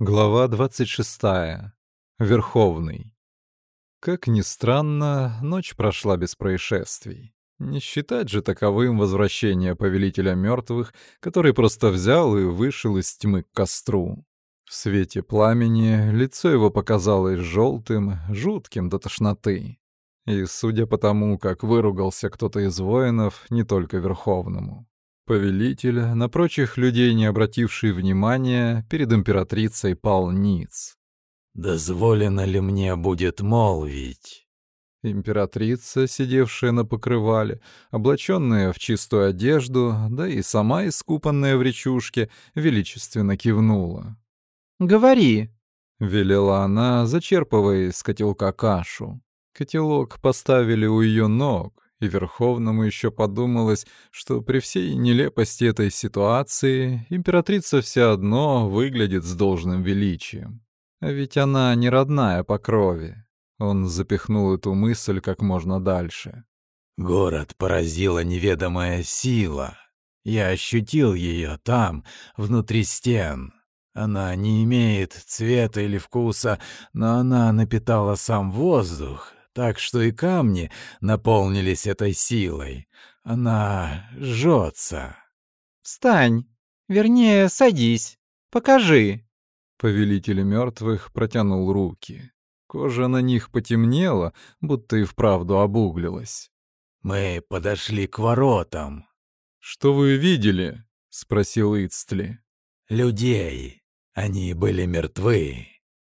Глава 26. Верховный. Как ни странно, ночь прошла без происшествий. Не считать же таковым возвращение Повелителя Мертвых, который просто взял и вышел из тьмы к костру. В свете пламени лицо его показалось желтым, жутким до тошноты. И судя по тому, как выругался кто-то из воинов, не только Верховному. Повелитель, на прочих людей не обративший внимания, перед императрицей пал ниц. «Дозволено ли мне будет молвить?» Императрица, сидевшая на покрывале, облаченная в чистую одежду, да и сама искупанная в речушке, величественно кивнула. «Говори», — велела она, зачерпывая из котелка кашу. Котелок поставили у ее ног, и Верховному еще подумалось, что при всей нелепости этой ситуации императрица все одно выглядит с должным величием. А ведь она не родная по крови. Он запихнул эту мысль как можно дальше. «Город поразила неведомая сила. Я ощутил ее там, внутри стен. Она не имеет цвета или вкуса, но она напитала сам воздух, так что и камни наполнились этой силой. Она жжется. «Встань! Вернее, садись. Покажи!» Повелитель мертвых протянул руки. Кожа на них потемнела, будто и вправду обуглилась. «Мы подошли к воротам». «Что вы видели?» — спросил Ицтли. «Людей. Они были мертвы.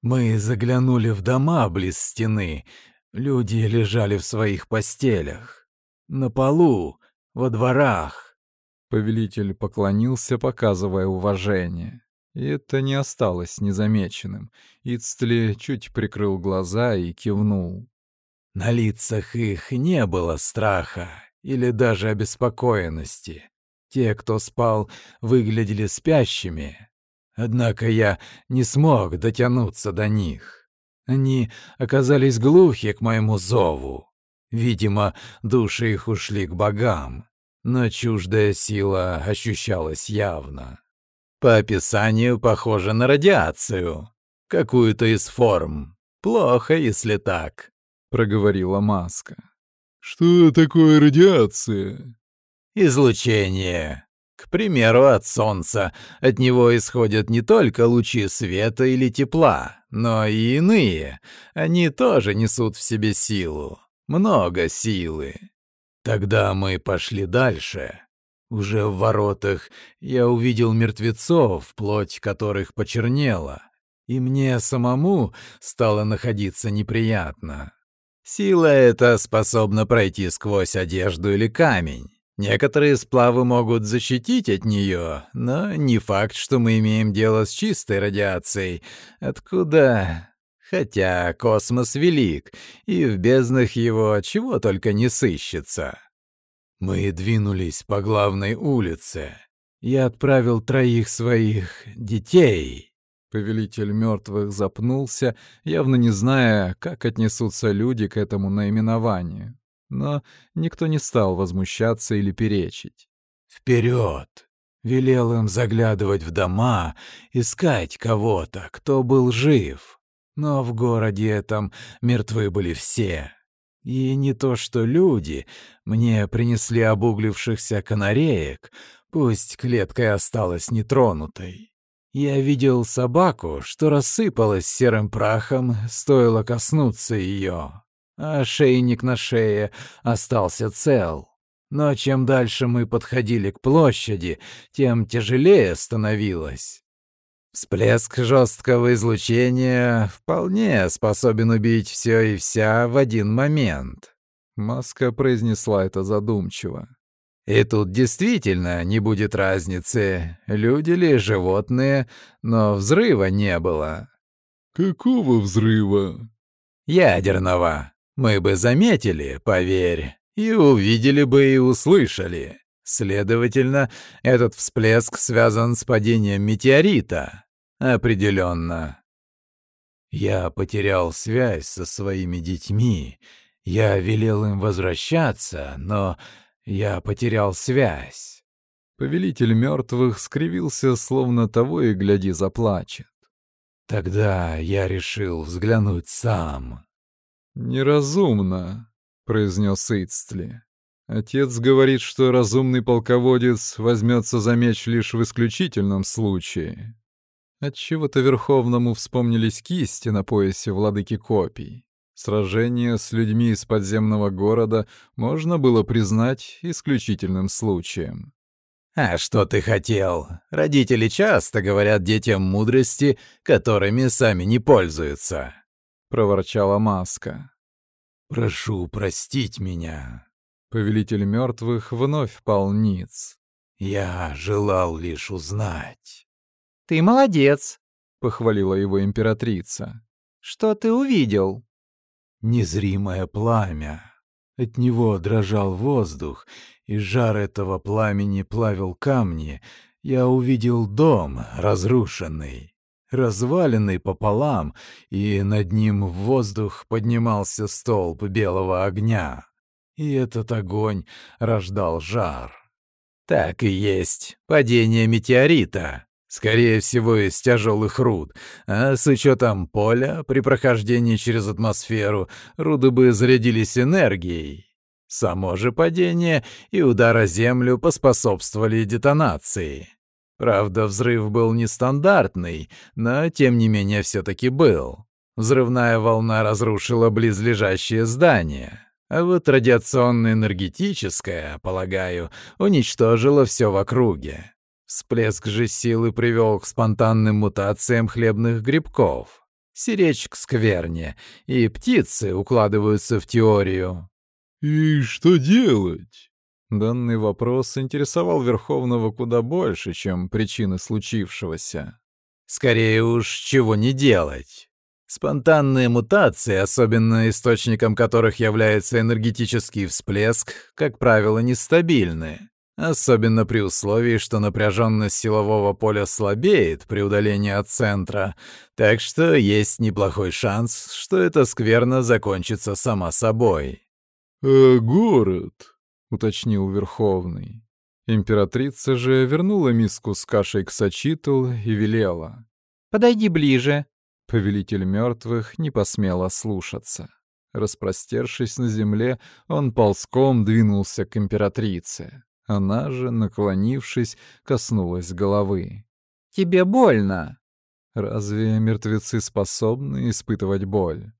Мы заглянули в дома близ стены, Люди лежали в своих постелях. На полу, во дворах. Повелитель поклонился, показывая уважение. И это не осталось незамеченным. Ицтли чуть прикрыл глаза и кивнул. На лицах их не было страха или даже обеспокоенности. Те, кто спал, выглядели спящими. Однако я не смог дотянуться до них. Они оказались глухи к моему зову. Видимо, души их ушли к богам, но чуждая сила ощущалась явно. По описанию похоже на радиацию. Какую-то из форм. Плохо, если так, — проговорила Маска. «Что такое радиация?» «Излучение. К примеру, от Солнца. От него исходят не только лучи света или тепла, но и иные. Они тоже несут в себе силу. Много силы. Тогда мы пошли дальше. Уже в воротах я увидел мертвецов, плоть которых почернела, и мне самому стало находиться неприятно. Сила эта способна пройти сквозь одежду или камень. Некоторые сплавы могут защитить от нее, но не факт, что мы имеем дело с чистой радиацией. Откуда... Хотя космос велик, и в безднах его чего только не сыщется. Мы двинулись по главной улице. Я отправил троих своих детей. Повелитель мертвых запнулся, явно не зная, как отнесутся люди к этому наименованию но никто не стал возмущаться или перечить. «Вперед!» Велел им заглядывать в дома, искать кого-то, кто был жив. Но в городе этом мертвы были все. И не то что люди, мне принесли обуглившихся канареек, пусть клетка осталась нетронутой. Я видел собаку, что рассыпалась серым прахом, стоило коснуться ее а ошейник на шее остался цел. Но чем дальше мы подходили к площади, тем тяжелее становилось. Всплеск жесткого излучения вполне способен убить все и вся в один момент. Маска произнесла это задумчиво. И тут действительно не будет разницы, люди ли, животные, но взрыва не было. Какого взрыва? Ядерного. Мы бы заметили, поверь, и увидели бы и услышали. Следовательно, этот всплеск связан с падением метеорита. Определенно. Я потерял связь со своими детьми. Я велел им возвращаться, но я потерял связь. Повелитель мертвых скривился, словно того и гляди заплачет. Тогда я решил взглянуть сам. «Неразумно», — произнес Ицтли. «Отец говорит, что разумный полководец возьмется за меч лишь в исключительном случае». Отчего-то Верховному вспомнились кисти на поясе владыки копий. Сражение с людьми из подземного города можно было признать исключительным случаем. «А что ты хотел? Родители часто говорят детям мудрости, которыми сами не пользуются», — проворчала Маска. «Прошу простить меня». Повелитель мертвых вновь пал ниц. «Я желал лишь узнать». «Ты молодец», — похвалила его императрица. «Что ты увидел?» «Незримое пламя. От него дрожал воздух, и жар этого пламени плавил камни, я увидел дом разрушенный, разваленный пополам, и над ним в воздух поднимался столб белого огня. И этот огонь рождал жар. Так и есть падение метеорита. Скорее всего, из тяжелых руд, а с учетом поля при прохождении через атмосферу руды бы зарядились энергией, Само же падение и удар о землю поспособствовали детонации. Правда, взрыв был нестандартный, но тем не менее все-таки был. Взрывная волна разрушила близлежащее здание, а вот радиационно-энергетическая, полагаю, уничтожила все в округе. Всплеск же силы привел к спонтанным мутациям хлебных грибков. Сиречь к скверне, и птицы укладываются в теорию. «И что делать?» Данный вопрос интересовал Верховного куда больше, чем причины случившегося. «Скорее уж, чего не делать. Спонтанные мутации, особенно источником которых является энергетический всплеск, как правило, нестабильны. Особенно при условии, что напряженность силового поля слабеет при удалении от центра, так что есть неплохой шанс, что эта скверно закончится сама собой. «А город?» — уточнил Верховный. Императрица же вернула миску с кашей к Сачитл и велела. «Подойди ближе». Повелитель мертвых не посмел слушаться. Распростершись на земле, он ползком двинулся к императрице. Она же, наклонившись, коснулась головы. «Тебе больно?» Разве мертвецы способны испытывать боль?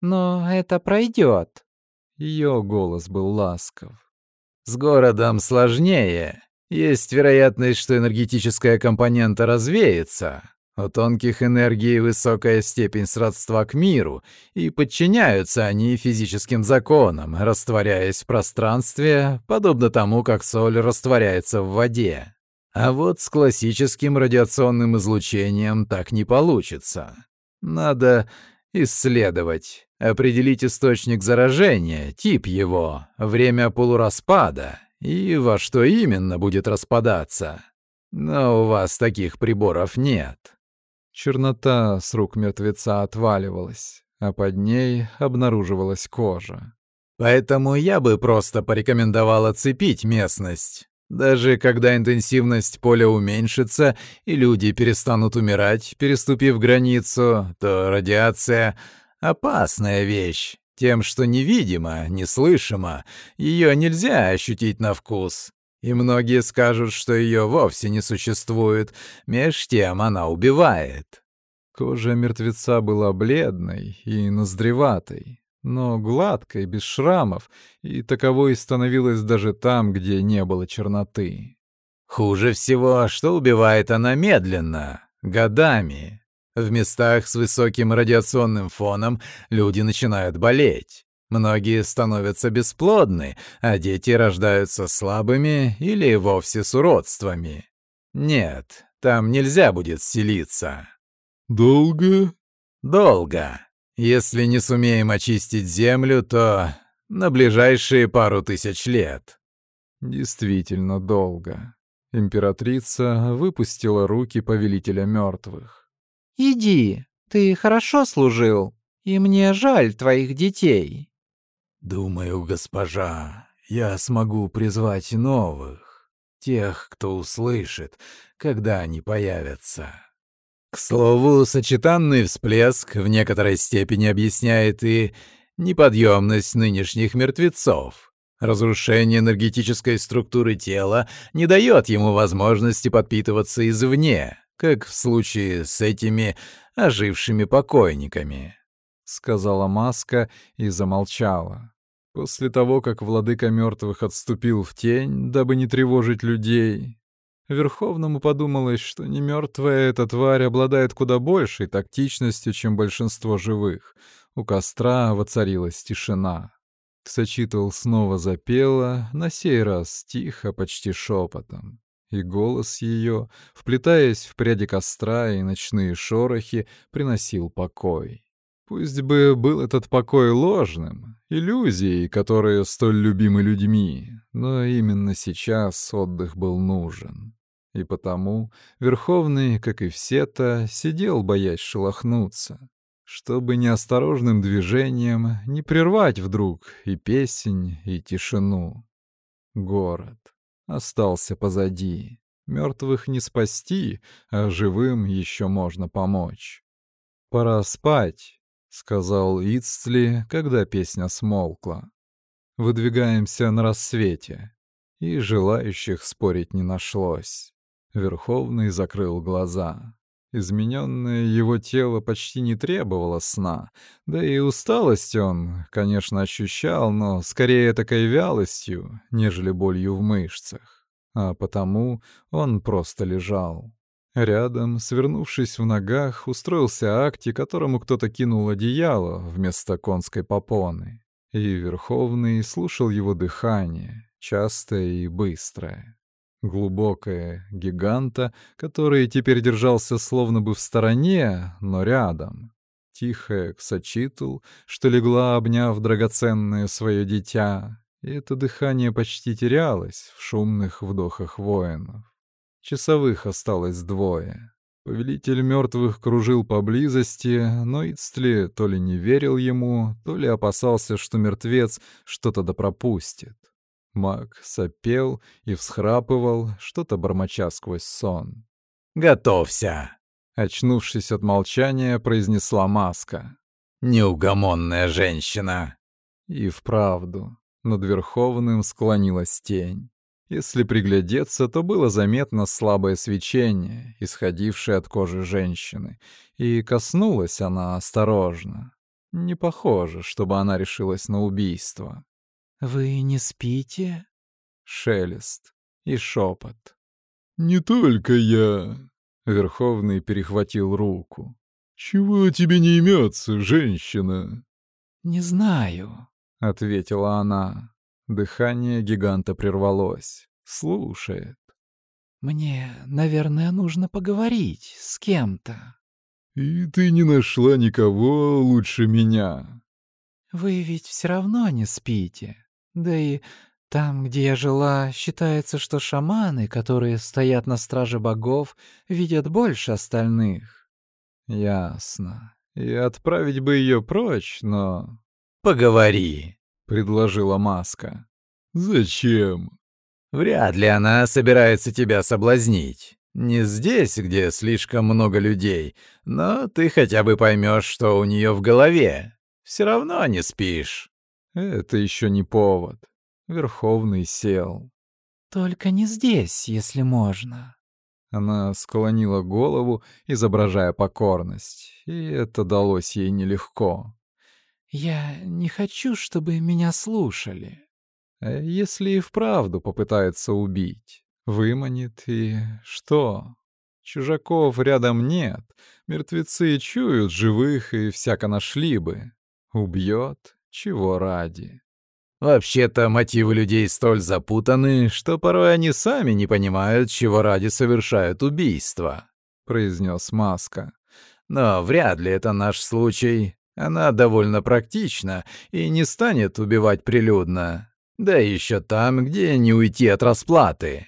«Но это пройдет. Ее голос был ласков. «С городом сложнее. Есть вероятность, что энергетическая компонента развеется. У тонких энергий высокая степень сродства к миру, и подчиняются они физическим законам, растворяясь в пространстве, подобно тому, как соль растворяется в воде. А вот с классическим радиационным излучением так не получится. Надо исследовать. Определить источник заражения, тип его, время полураспада и во что именно будет распадаться. Но у вас таких приборов нет. Чернота с рук мертвеца отваливалась, а под ней обнаруживалась кожа. Поэтому я бы просто порекомендовал оцепить местность. Даже когда интенсивность поля уменьшится и люди перестанут умирать, переступив границу, то радиация Опасная вещь. Тем, что невидимо, неслышимо, ее нельзя ощутить на вкус. И многие скажут, что ее вовсе не существует, меж тем она убивает. Кожа мертвеца была бледной и ноздреватой, но гладкой, без шрамов, и таковой становилась даже там, где не было черноты. Хуже всего, что убивает она медленно, годами. В местах с высоким радиационным фоном люди начинают болеть. Многие становятся бесплодны, а дети рождаются слабыми или вовсе с уродствами. Нет, там нельзя будет селиться. Долго? Долго. Если не сумеем очистить землю, то на ближайшие пару тысяч лет. Действительно долго. Императрица выпустила руки повелителя мертвых. «Иди, ты хорошо служил, и мне жаль твоих детей». «Думаю, госпожа, я смогу призвать новых, тех, кто услышит, когда они появятся». К слову, сочетанный всплеск в некоторой степени объясняет и неподъемность нынешних мертвецов. Разрушение энергетической структуры тела не дает ему возможности подпитываться извне, как в случае с этими ожившими покойниками», — сказала Маска и замолчала. После того, как владыка мертвых отступил в тень, дабы не тревожить людей, Верховному подумалось, что не мертвая эта тварь обладает куда большей тактичностью, чем большинство живых. У костра воцарилась тишина. Ксачитл снова запела, на сей раз тихо, почти шепотом. И голос ее, вплетаясь в пряди костра и ночные шорохи, приносил покой. Пусть бы был этот покой ложным, иллюзией, которые столь любимы людьми, но именно сейчас отдых был нужен. И потому Верховный, как и все-то, сидел, боясь шелохнуться, чтобы неосторожным движением не прервать вдруг и песень, и тишину. Город остался позади. Мертвых не спасти, а живым еще можно помочь. «Пора спать», — сказал Ицли, когда песня смолкла. «Выдвигаемся на рассвете». И желающих спорить не нашлось. Верховный закрыл глаза. Измененное его тело почти не требовало сна, да и усталость он, конечно, ощущал, но скорее такой вялостью, нежели болью в мышцах. А потому он просто лежал. Рядом, свернувшись в ногах, устроился Акти, которому кто-то кинул одеяло вместо конской попоны. И Верховный слушал его дыхание, частое и быстрое глубокое гиганта, который теперь держался словно бы в стороне, но рядом. Тихая Ксачитл, что легла, обняв драгоценное свое дитя, и это дыхание почти терялось в шумных вдохах воинов. Часовых осталось двое. Повелитель мертвых кружил поблизости, но Ицтли то ли не верил ему, то ли опасался, что мертвец что-то допропустит. Маг сопел и всхрапывал, что-то бормоча сквозь сон. «Готовься!» Очнувшись от молчания, произнесла маска. «Неугомонная женщина!» И вправду, над Верховным склонилась тень. Если приглядеться, то было заметно слабое свечение, исходившее от кожи женщины, и коснулась она осторожно. Не похоже, чтобы она решилась на убийство. «Вы не спите?» Шелест и шепот. «Не только я!» Верховный перехватил руку. «Чего тебе не имется, женщина?» «Не знаю», — ответила она. Дыхание гиганта прервалось. Слушает. «Мне, наверное, нужно поговорить с кем-то». «И ты не нашла никого лучше меня?» «Вы ведь все равно не спите. Да и там, где я жила, считается, что шаманы, которые стоят на страже богов, видят больше остальных. Ясно. И отправить бы ее прочь, но... Поговори, предложила Маска. Зачем? Вряд ли она собирается тебя соблазнить. Не здесь, где слишком много людей, но ты хотя бы поймешь, что у нее в голове. Все равно не спишь. Это еще не повод. Верховный сел. «Только не здесь, если можно». Она склонила голову, изображая покорность, и это далось ей нелегко. «Я не хочу, чтобы меня слушали». А если и вправду попытается убить, выманит и что? Чужаков рядом нет, мертвецы чуют живых и всяко нашли бы. Убьет чего ради? Вообще-то мотивы людей столь запутаны, что порой они сами не понимают, чего ради совершают убийство, произнес Маска. Но вряд ли это наш случай. Она довольно практична и не станет убивать прилюдно. Да еще там, где не уйти от расплаты.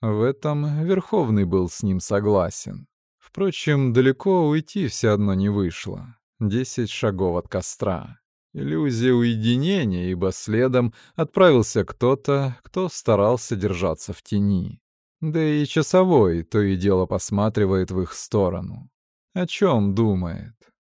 В этом Верховный был с ним согласен. Впрочем, далеко уйти все одно не вышло. Десять шагов от костра. Иллюзия уединения, ибо следом отправился кто-то, кто старался держаться в тени. Да и часовой то и дело посматривает в их сторону. О чем думает?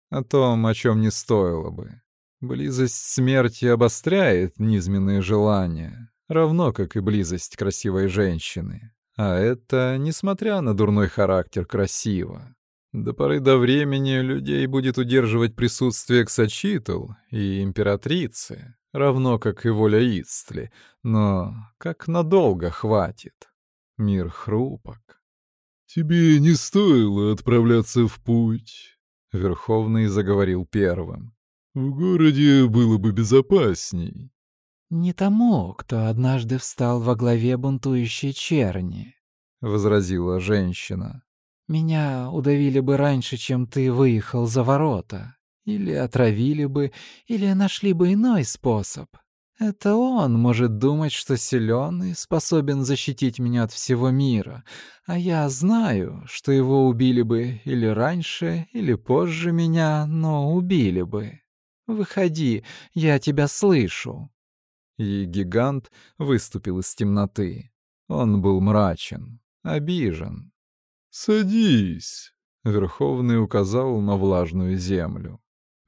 О том, о чем не стоило бы. Близость смерти обостряет низменные желания, равно как и близость красивой женщины. А это, несмотря на дурной характер, красиво. До поры до времени людей будет удерживать присутствие Ксачитл и императрицы, равно как и воля Ицтли, но как надолго хватит. Мир хрупок. «Тебе не стоило отправляться в путь», — Верховный заговорил первым. «В городе было бы безопасней». «Не тому, кто однажды встал во главе бунтующей черни», — возразила женщина. «Меня удавили бы раньше, чем ты выехал за ворота. Или отравили бы, или нашли бы иной способ. Это он может думать, что силен и способен защитить меня от всего мира, а я знаю, что его убили бы или раньше, или позже меня, но убили бы. Выходи, я тебя слышу и гигант выступил из темноты. Он был мрачен, обижен. «Садись», — Верховный указал на влажную землю.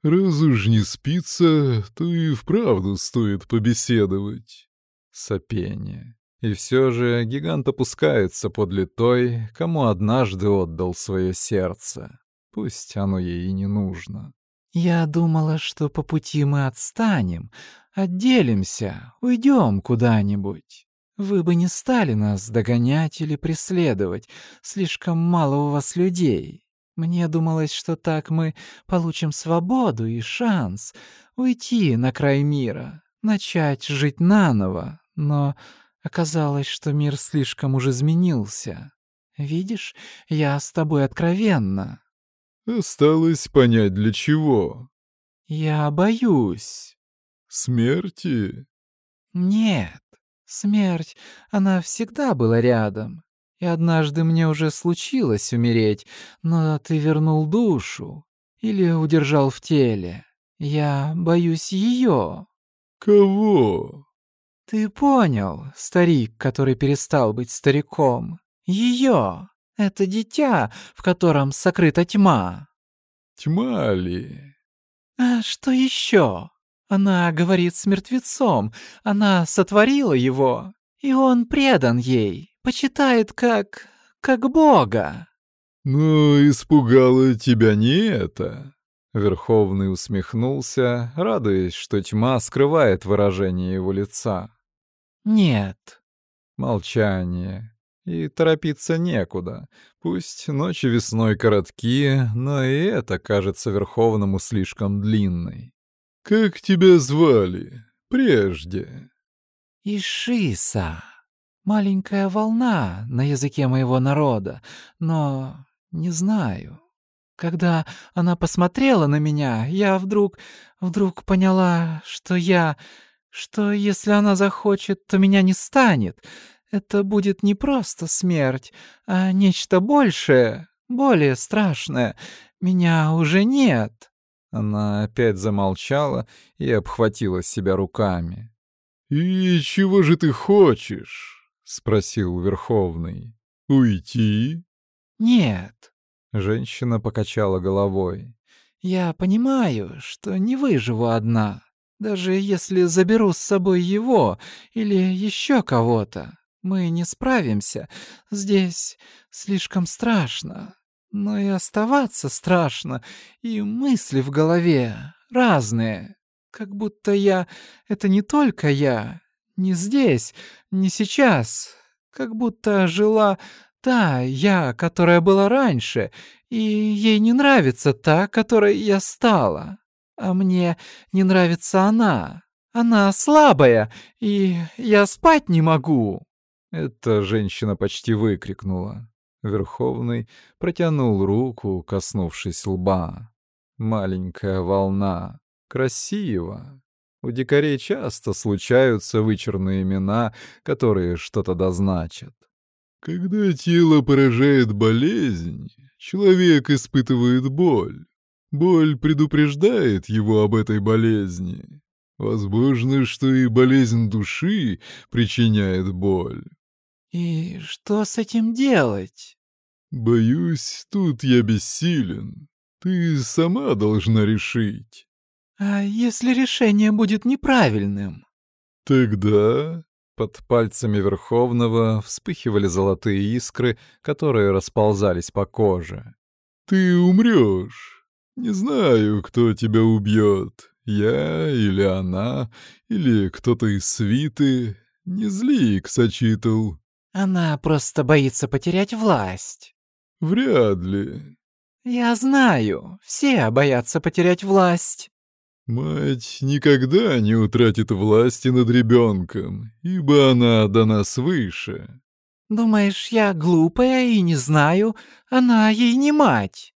«Раз уж не спится, то и вправду стоит побеседовать». Сопение. И все же гигант опускается подле той, кому однажды отдал свое сердце. Пусть оно ей и не нужно. «Я думала, что по пути мы отстанем, Отделимся, уйдем куда-нибудь. Вы бы не стали нас догонять или преследовать, слишком мало у вас людей. Мне думалось, что так мы получим свободу и шанс уйти на край мира, начать жить наново, но оказалось, что мир слишком уж изменился. Видишь, я с тобой откровенна. Осталось понять, для чего. Я боюсь. Смерти? Нет, смерть, она всегда была рядом. И однажды мне уже случилось умереть, но ты вернул душу или удержал в теле. Я боюсь ее. Кого? Ты понял, старик, который перестал быть стариком. Ее. Это дитя, в котором сокрыта тьма. Тьма ли? А что еще? Она говорит с мертвецом, она сотворила его, и он предан ей, почитает как... как Бога». «Но испугало тебя не это?» Верховный усмехнулся, радуясь, что тьма скрывает выражение его лица. «Нет». Молчание. И торопиться некуда. Пусть ночи весной короткие, но и это кажется Верховному слишком длинной. «Как тебя звали прежде?» «Ишиса. Маленькая волна на языке моего народа, но не знаю. Когда она посмотрела на меня, я вдруг, вдруг поняла, что я... что если она захочет, то меня не станет. Это будет не просто смерть, а нечто большее, более страшное. Меня уже нет». Она опять замолчала и обхватила себя руками. «И чего же ты хочешь?» — спросил Верховный. «Уйти?» «Нет». Женщина покачала головой. «Я понимаю, что не выживу одна, даже если заберу с собой его или еще кого-то. Мы не справимся. Здесь слишком страшно. Но и оставаться страшно, и мысли в голове разные. Как будто я — это не только я, не здесь, не сейчас. Как будто жила та я, которая была раньше, и ей не нравится та, которой я стала. А мне не нравится она. Она слабая, и я спать не могу. Эта женщина почти выкрикнула. Верховный протянул руку, коснувшись лба. Маленькая волна. Красиво. У дикарей часто случаются вычурные имена, которые что-то дозначат. Когда тело поражает болезнь, человек испытывает боль. Боль предупреждает его об этой болезни. Возможно, что и болезнь души причиняет боль. «И что с этим делать?» Боюсь, тут я бессилен. Ты сама должна решить. А если решение будет неправильным? Тогда... Под пальцами Верховного вспыхивали золотые искры, которые расползались по коже. Ты умрешь. Не знаю, кто тебя убьет. Я или она, или кто-то из свиты. Не зли, Ксачитл. Она просто боится потерять власть. Вряд ли. Я знаю, все боятся потерять власть. Мать никогда не утратит власти над ребенком, ибо она дана свыше. Думаешь, я глупая и не знаю? Она ей не мать.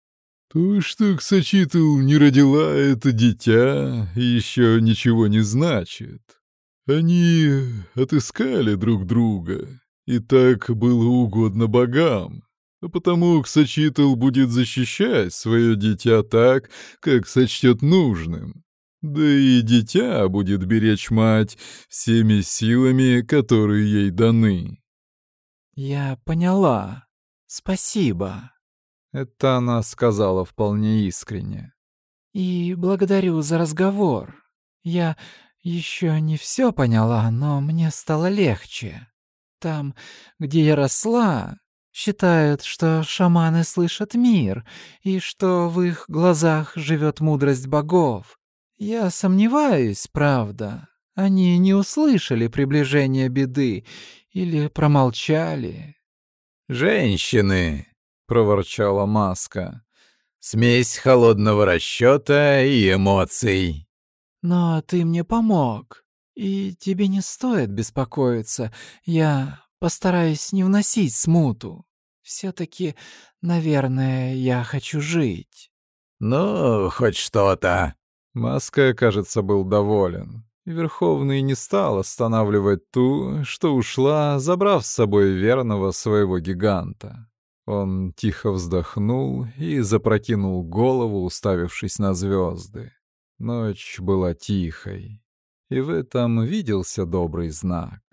То, что Ксачитл не родила это дитя, еще ничего не значит. Они отыскали друг друга, и так было угодно богам а потому Ксачитл будет защищать свое дитя так, как сочтет нужным. Да и дитя будет беречь мать всеми силами, которые ей даны. «Я поняла. Спасибо». Это она сказала вполне искренне. «И благодарю за разговор. Я еще не все поняла, но мне стало легче. Там, где я росла, Считают, что шаманы слышат мир, и что в их глазах живет мудрость богов. Я сомневаюсь, правда. Они не услышали приближения беды или промолчали. «Женщины!» — проворчала Маска. «Смесь холодного расчета и эмоций». «Но ты мне помог, и тебе не стоит беспокоиться. Я Постараюсь не вносить смуту. Все-таки, наверное, я хочу жить. Ну, хоть что-то. Маска, кажется, был доволен. И Верховный не стал останавливать ту, что ушла, забрав с собой верного своего гиганта. Он тихо вздохнул и запрокинул голову, уставившись на звезды. Ночь была тихой, и в этом виделся добрый знак.